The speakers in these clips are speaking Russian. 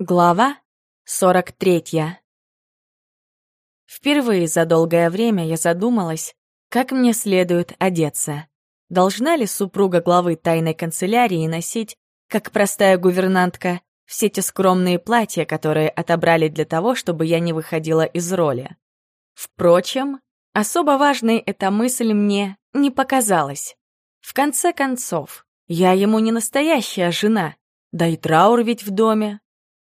Глава 43 Впервые за долгое время я задумалась, как мне следует одеться. Должна ли супруга главы тайной канцелярии носить, как простая гувернантка, все те скромные платья, которые отобрали для того, чтобы я не выходила из роли? Впрочем, особо важной эта мысль мне не показалась. В конце концов, я ему не настоящая жена, да и траур ведь в доме,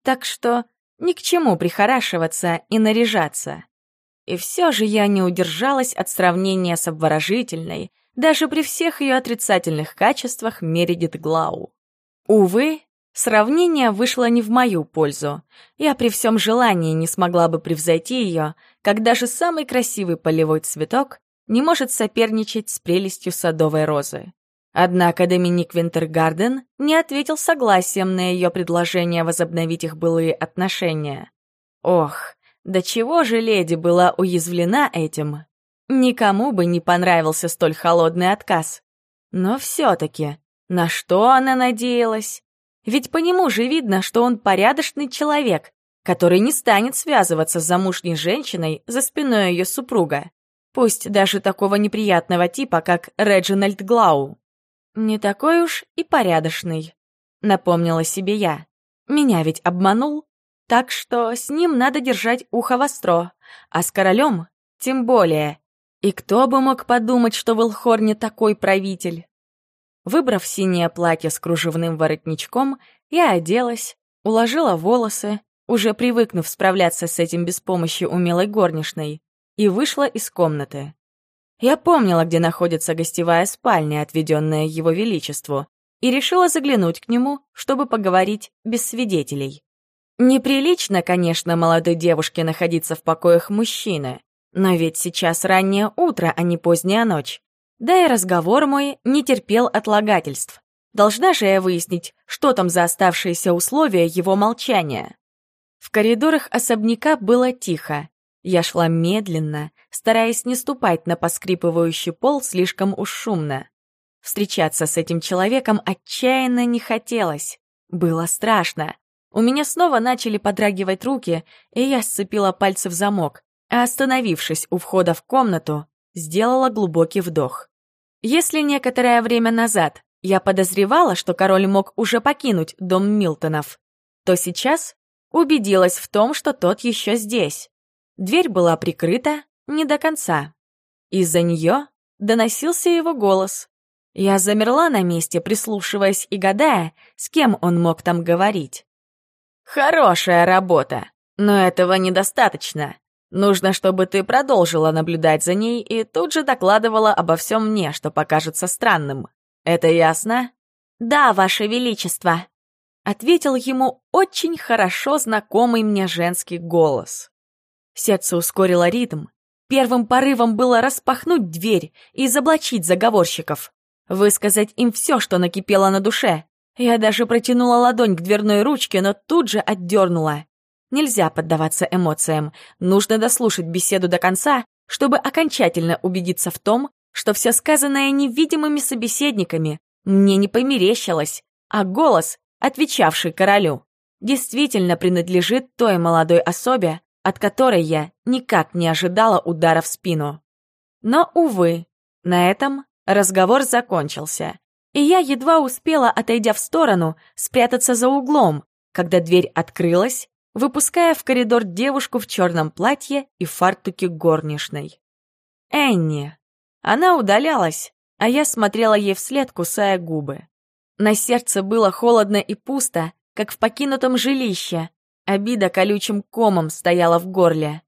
так что ни к чему прихорашиваться и наряжаться. И все же я не удержалась от сравнения с обворожительной, даже при всех ее отрицательных качествах Мередит Глау. Увы, сравнение вышло не в мою пользу. Я при всем желании не смогла бы превзойти ее, как даже самый красивый полевой цветок не может соперничать с прелестью садовой розы. Однако Доминик Винтергарден не ответил согласием на ее предложение возобновить их былые отношения. Ох, до чего же леди была уязвлена этим? Никому бы не понравился столь холодный отказ. Но все-таки, на что она надеялась? Ведь по нему же видно, что он порядочный человек, который не станет связываться с замужней женщиной за спиной ее супруга. Пусть даже такого неприятного типа, как Реджинальд Глау. «Не такой уж и порядочный», — напомнила себе я. «Меня ведь обманул, так что с ним надо держать ухо востро, а с королем тем более. И кто бы мог подумать, что Вилхор не такой правитель?» Выбрав синее платье с кружевным воротничком, я оделась, уложила волосы, уже привыкнув справляться с этим без помощи умелой горничной, и вышла из комнаты. Я помнила, где находится гостевая спальня, отведенная его величеству, и решила заглянуть к нему, чтобы поговорить без свидетелей. Неприлично, конечно, молодой девушке находиться в покоях мужчины, но ведь сейчас раннее утро, а не поздняя ночь. Да и разговор мой не терпел отлагательств. Должна же я выяснить, что там за оставшиеся условия его молчания. В коридорах особняка было тихо, я шла медленно, стараясь не ступать на поскрипывающий пол слишком уж шумно. Встречаться с этим человеком отчаянно не хотелось. Было страшно. У меня снова начали подрагивать руки, и я сцепила пальцы в замок, а остановившись у входа в комнату, сделала глубокий вдох. Если некоторое время назад я подозревала, что король мог уже покинуть дом Милтонов, то сейчас убедилась в том, что тот еще здесь. Дверь была прикрыта не до конца. Из-за нее доносился его голос. Я замерла на месте, прислушиваясь и гадая, с кем он мог там говорить. «Хорошая работа, но этого недостаточно. Нужно, чтобы ты продолжила наблюдать за ней и тут же докладывала обо всем мне, что покажется странным. Это ясно?» «Да, Ваше Величество», — ответил ему очень хорошо знакомый мне женский голос. Сердце ускорило ритм. Первым порывом было распахнуть дверь и заблочить заговорщиков. Высказать им все, что накипело на душе. Я даже протянула ладонь к дверной ручке, но тут же отдернула. Нельзя поддаваться эмоциям. Нужно дослушать беседу до конца, чтобы окончательно убедиться в том, что все сказанное невидимыми собеседниками мне не померещилось, а голос, отвечавший королю, действительно принадлежит той молодой особе, от которой я никак не ожидала удара в спину. Но, увы, на этом разговор закончился, и я едва успела, отойдя в сторону, спрятаться за углом, когда дверь открылась, выпуская в коридор девушку в черном платье и фартуке горничной. Энни. Она удалялась, а я смотрела ей вслед, кусая губы. На сердце было холодно и пусто, как в покинутом жилище, Обида колючим комом стояла в горле.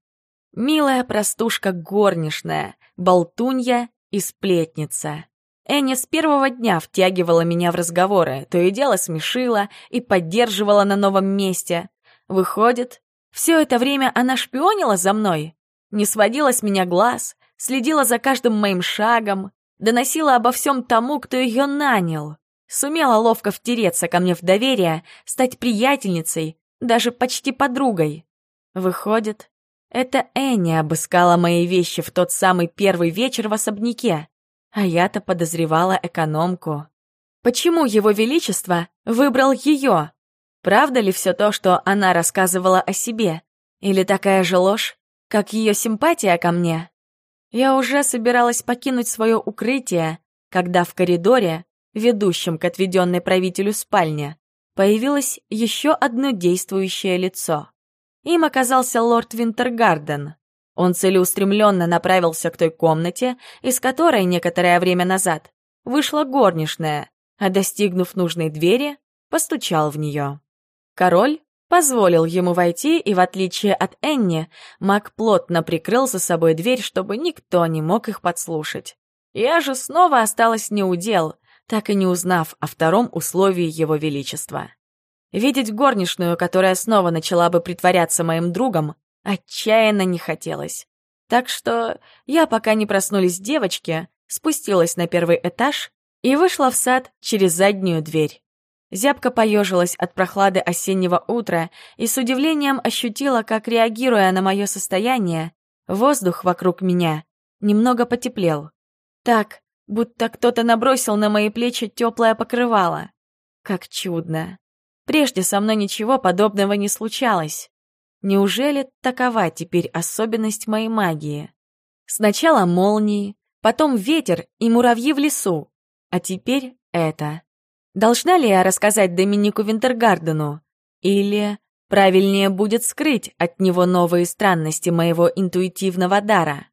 Милая простушка горничная, болтунья и сплетница. Энни с первого дня втягивала меня в разговоры, то и дело смешила и поддерживала на новом месте. Выходит, все это время она шпионила за мной? Не сводила с меня глаз, следила за каждым моим шагом, доносила обо всем тому, кто ее нанял. Сумела ловко втереться ко мне в доверие, стать приятельницей, даже почти подругой. Выходит, это Энни обыскала мои вещи в тот самый первый вечер в особняке, а я-то подозревала экономку. Почему его величество выбрал ее? Правда ли все то, что она рассказывала о себе? Или такая же ложь, как ее симпатия ко мне? Я уже собиралась покинуть свое укрытие, когда в коридоре, ведущем к отведенной правителю спальне, появилось еще одно действующее лицо. Им оказался лорд Винтергарден. Он целеустремленно направился к той комнате, из которой некоторое время назад вышла горничная, а достигнув нужной двери, постучал в нее. Король позволил ему войти, и в отличие от Энни, маг плотно прикрыл за собой дверь, чтобы никто не мог их подслушать. Я же снова осталась неудел, так и не узнав о втором условии его величества. Видеть горничную, которая снова начала бы притворяться моим другом, отчаянно не хотелось. Так что я, пока не проснулись девочки, спустилась на первый этаж и вышла в сад через заднюю дверь. Зябко поежилась от прохлады осеннего утра и с удивлением ощутила, как, реагируя на мое состояние, воздух вокруг меня немного потеплел. Так, будто кто-то набросил на мои плечи теплое покрывало. Как чудно. Прежде со мной ничего подобного не случалось. Неужели такова теперь особенность моей магии? Сначала молнии, потом ветер и муравьи в лесу, а теперь это. Должна ли я рассказать Доминику Винтергардену? Или правильнее будет скрыть от него новые странности моего интуитивного дара?